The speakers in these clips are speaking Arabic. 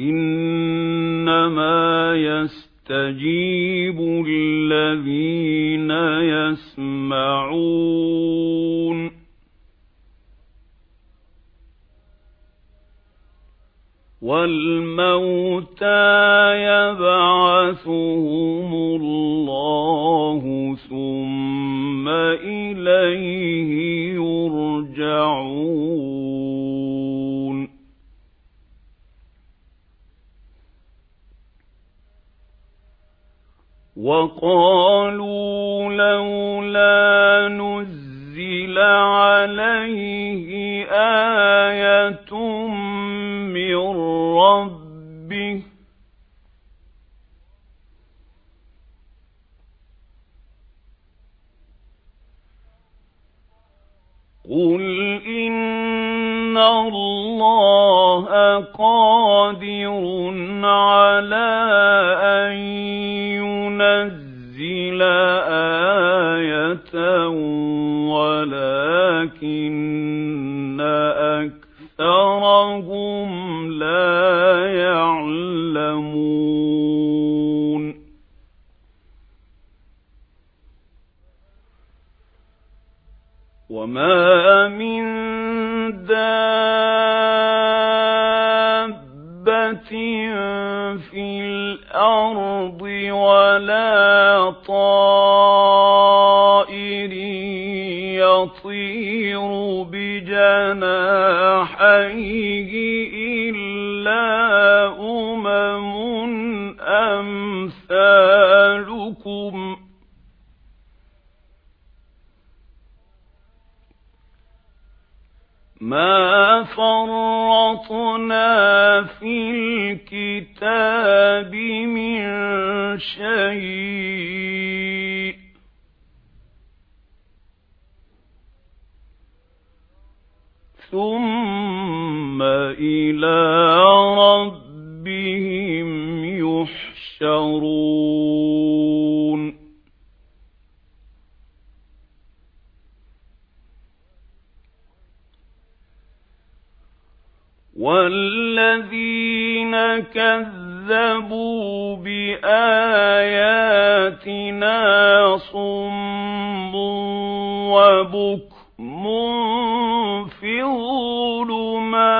إنما يستجيب الذين يسمعون. والموتى يبعثهم وقالوا لولا نزل عليه آية من ربه قل إن الله قادر على أن ينزل آية ولكن أكثرهم لا يعلمون. وما من دابة في الأرض ولا طائر يطير بجناحيه إلا أمم أمثالكم. ما فرطنا في الكتاب من شيء ثم إلى ربهم يحشرون والذين كذبوا بآياتنا صم وبكم في الظلمات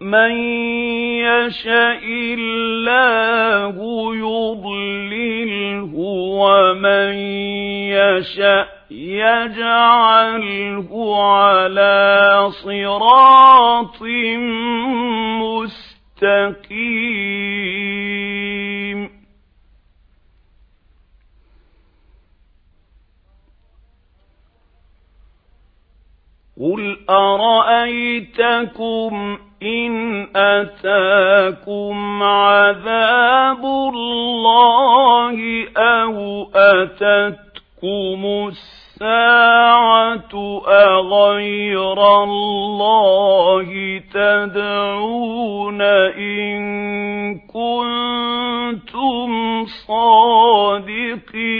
من يشاء الله يضلله ومن يشاء يجعله على صراط مستقيم. قل أرأيتكم إن أتاكم عذاب الله أو أتتكم الساعة أغير الله تدعون إن كنتم صادقين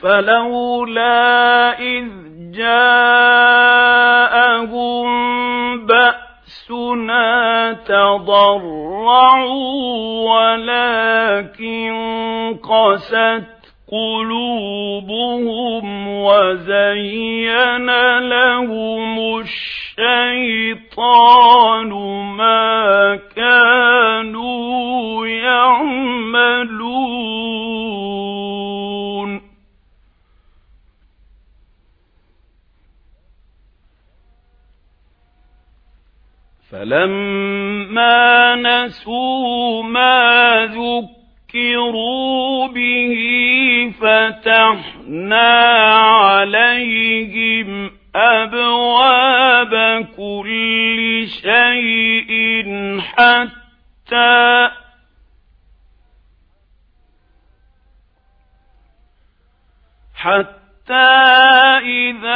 فلولا إذ جاءهم بأسنا تضرعوا ولكن قست قلوبهم وزين لهم الشيطان ما فلما نسوا ما ذكروا به فتحنا عليهم أبواب كل شيء حتى حتى إذا